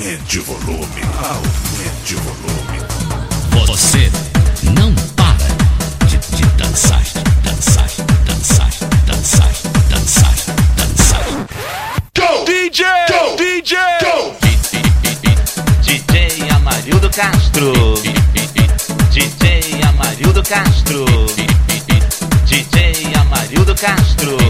Aumente o volume, aumente o volume. Você não para de, de dançar, dançar, dançar, dançar, dançar, dançar. Go! DJ! Go! DJ! Go! DJ Amarildo Castro. DJ Amarildo Castro. DJ Amarildo Castro.